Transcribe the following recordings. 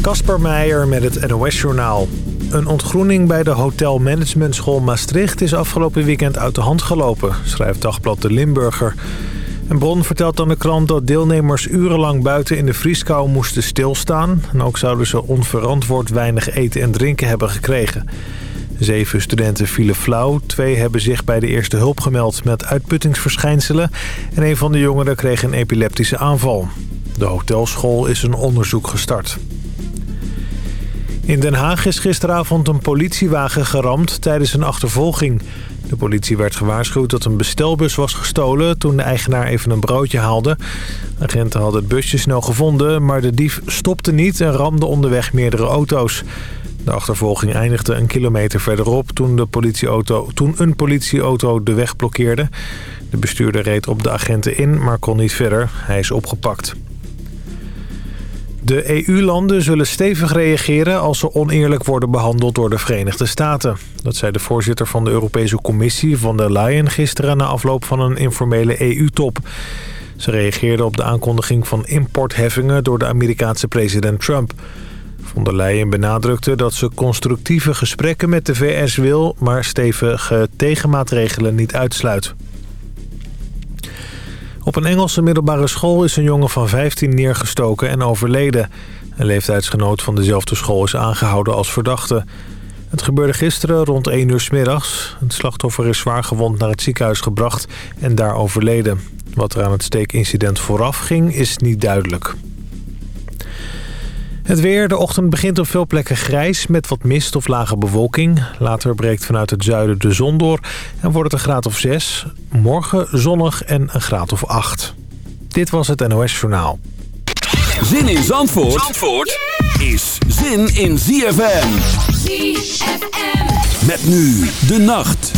Kasper Meijer met het NOS-journaal. Een ontgroening bij de Hotel Management School Maastricht is afgelopen weekend uit de hand gelopen, schrijft Dagblad de Limburger. Een bron vertelt aan de krant dat deelnemers urenlang buiten in de vrieskou moesten stilstaan. En ook zouden ze onverantwoord weinig eten en drinken hebben gekregen. Zeven studenten vielen flauw. Twee hebben zich bij de eerste hulp gemeld met uitputtingsverschijnselen. En een van de jongeren kreeg een epileptische aanval. De hotelschool is een onderzoek gestart. In Den Haag is gisteravond een politiewagen geramd tijdens een achtervolging. De politie werd gewaarschuwd dat een bestelbus was gestolen toen de eigenaar even een broodje haalde. Agenten hadden het busje snel gevonden, maar de dief stopte niet en ramde onderweg meerdere auto's. De achtervolging eindigde een kilometer verderop toen, de politieauto, toen een politieauto de weg blokkeerde. De bestuurder reed op de agenten in, maar kon niet verder. Hij is opgepakt. De EU-landen zullen stevig reageren als ze oneerlijk worden behandeld door de Verenigde Staten. Dat zei de voorzitter van de Europese Commissie von der Leyen gisteren na afloop van een informele EU-top. Ze reageerde op de aankondiging van importheffingen door de Amerikaanse president Trump. Von der Leyen benadrukte dat ze constructieve gesprekken met de VS wil... maar stevige tegenmaatregelen niet uitsluit. Op een Engelse middelbare school is een jongen van 15 neergestoken en overleden. Een leeftijdsgenoot van dezelfde school is aangehouden als verdachte. Het gebeurde gisteren rond 1 uur s middags. Het slachtoffer is zwaar gewond naar het ziekenhuis gebracht en daar overleden. Wat er aan het steekincident vooraf ging is niet duidelijk. Het weer. De ochtend begint op veel plekken grijs met wat mist of lage bewolking. Later breekt vanuit het zuiden de zon door en wordt het een graad of 6. Morgen zonnig en een graad of 8. Dit was het NOS Journaal. Zin in Zandvoort, Zandvoort is zin in ZFM. ZFM. Met nu de nacht.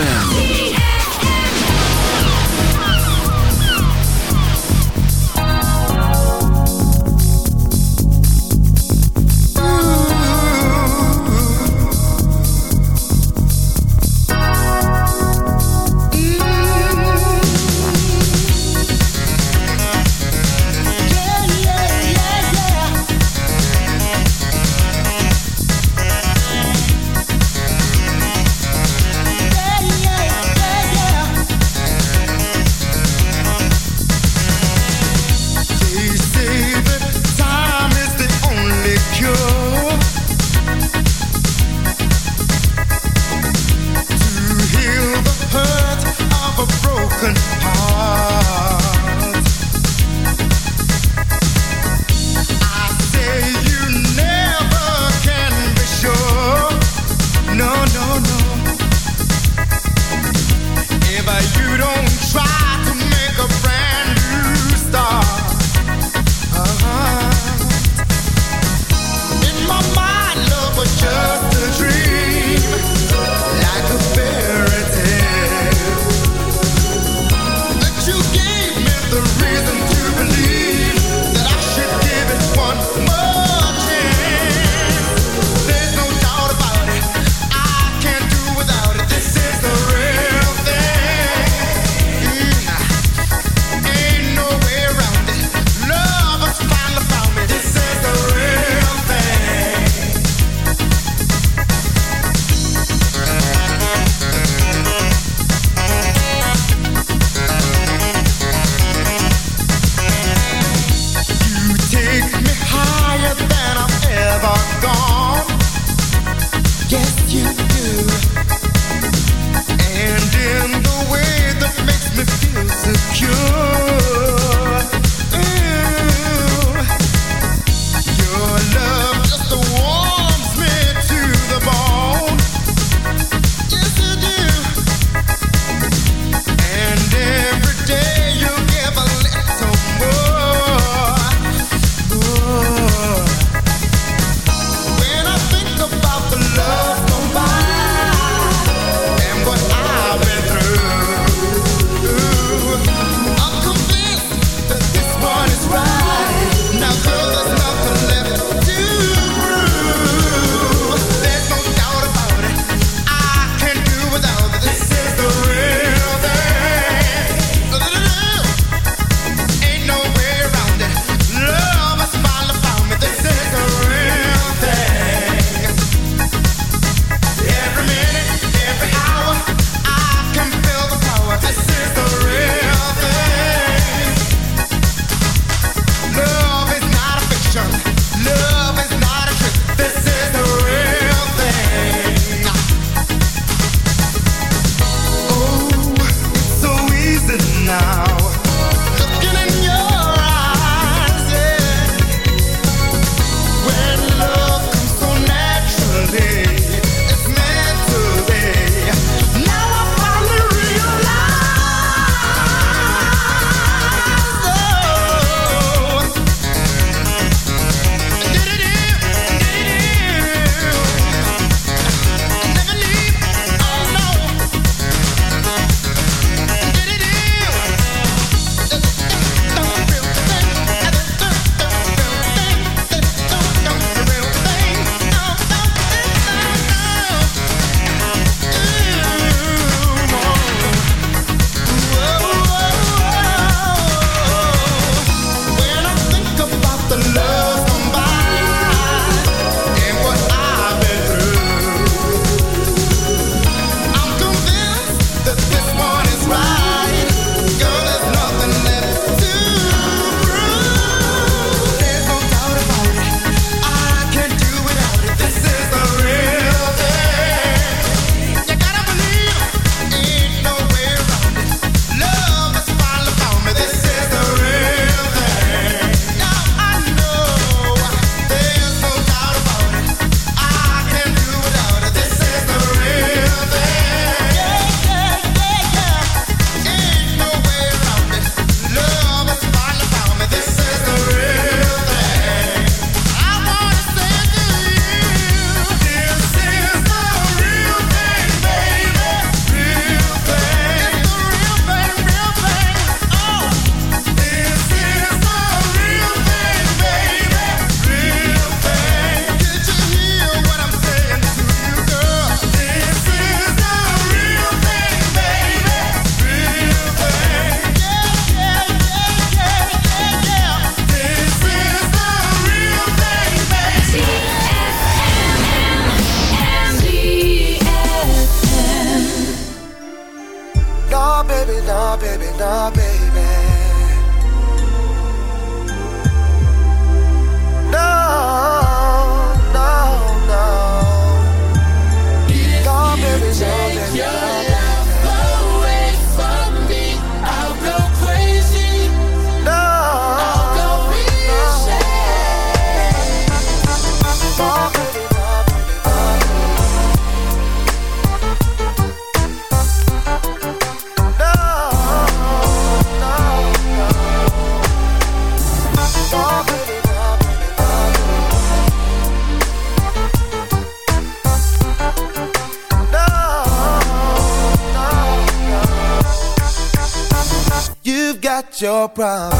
ZFM. Problem,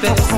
best.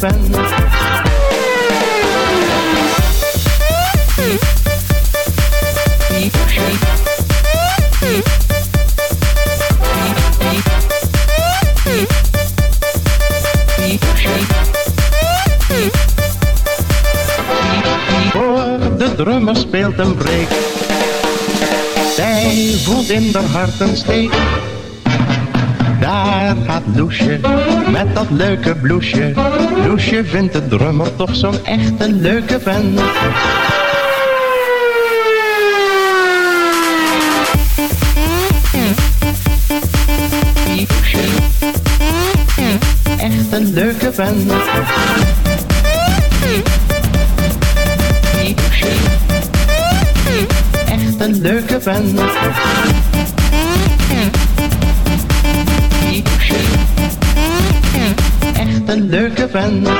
De drummer speelt een breek. Zij voelt in haar hart een steek. Daar gaat Loesje met dat leuke bloesje. Bloesje vindt de drummer toch zo'n echte leuke vent. Echt een leuke vent. Echt een leuke vent. friends.